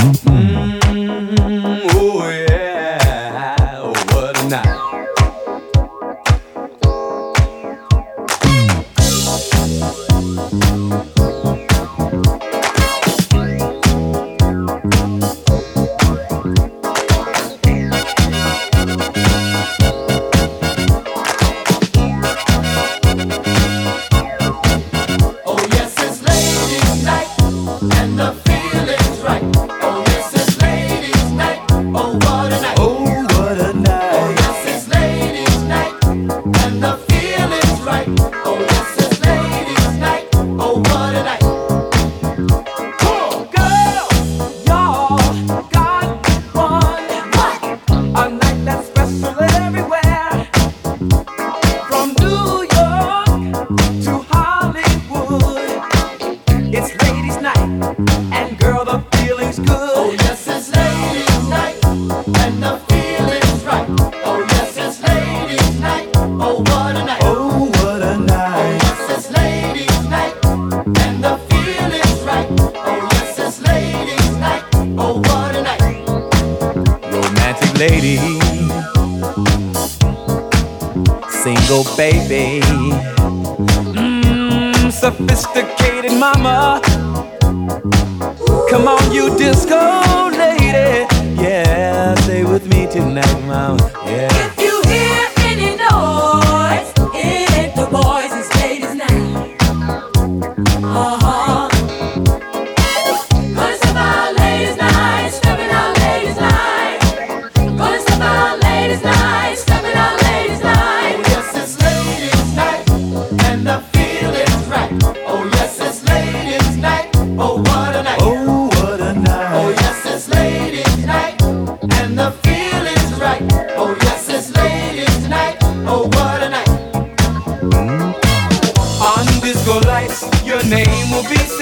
Thank mm-hmm. you. Single baby, hmm, sophisticated mama. Come on, you disco lady. Yeah, stay with me tonight, mama. Yeah. name will be